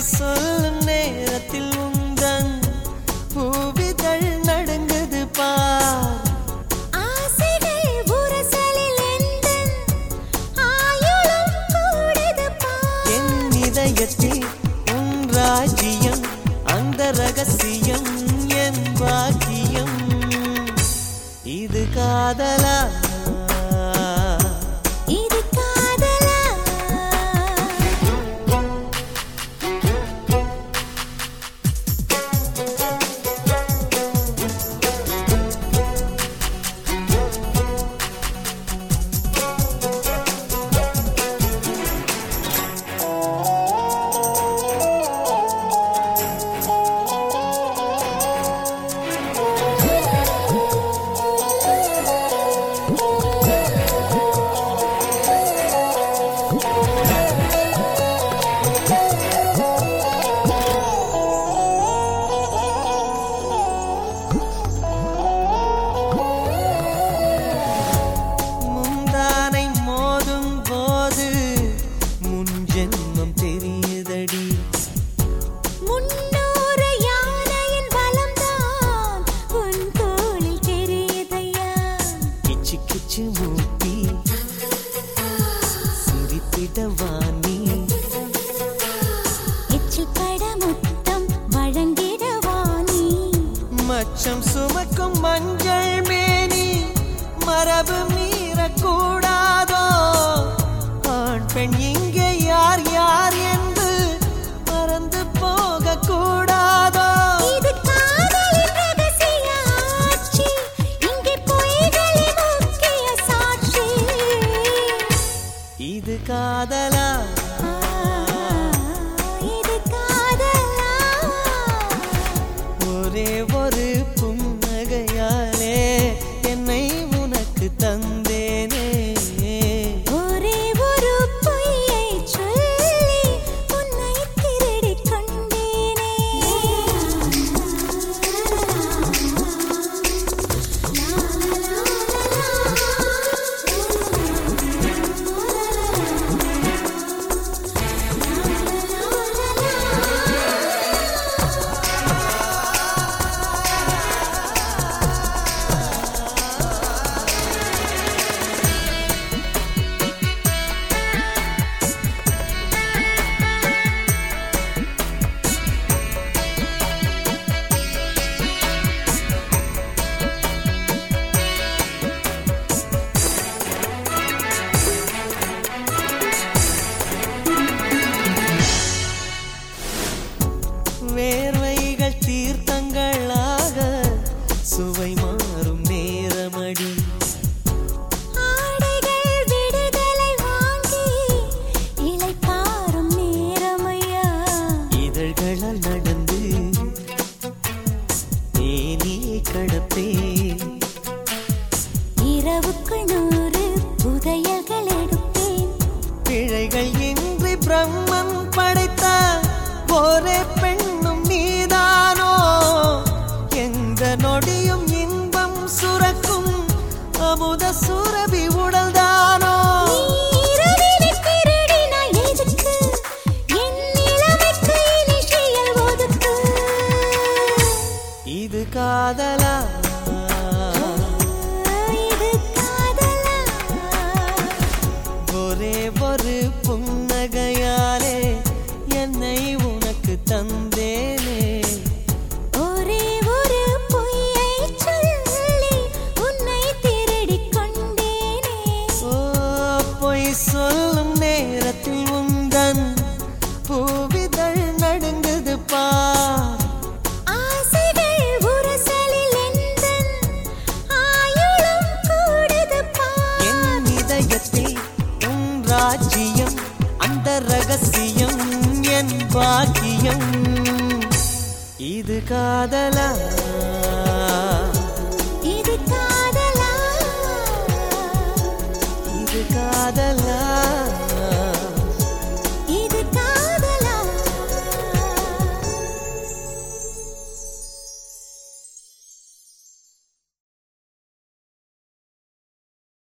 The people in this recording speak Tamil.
சொல்லும் நேரத்தில் உந்தன் பூவிதழ் நடுங்குது பார் இதயத்தில் உன் ராஜ்யம் அந்த ரகசியம் என் பாக்கியம். இது காதலா? மூச்சு மூட்டி சிரித்திடவா நீ எச்சிப்பட முத்தம் வழங்கிடவா நீ மச்சம் சுமக்கும் மஞ்சள் மேனி. மரபு காதலா நீ கடப்பே. ராஜ்யம் அந்த ரகசியம் என் பாக்கியம். இது காதலா? இது காதலா? இது காதலா?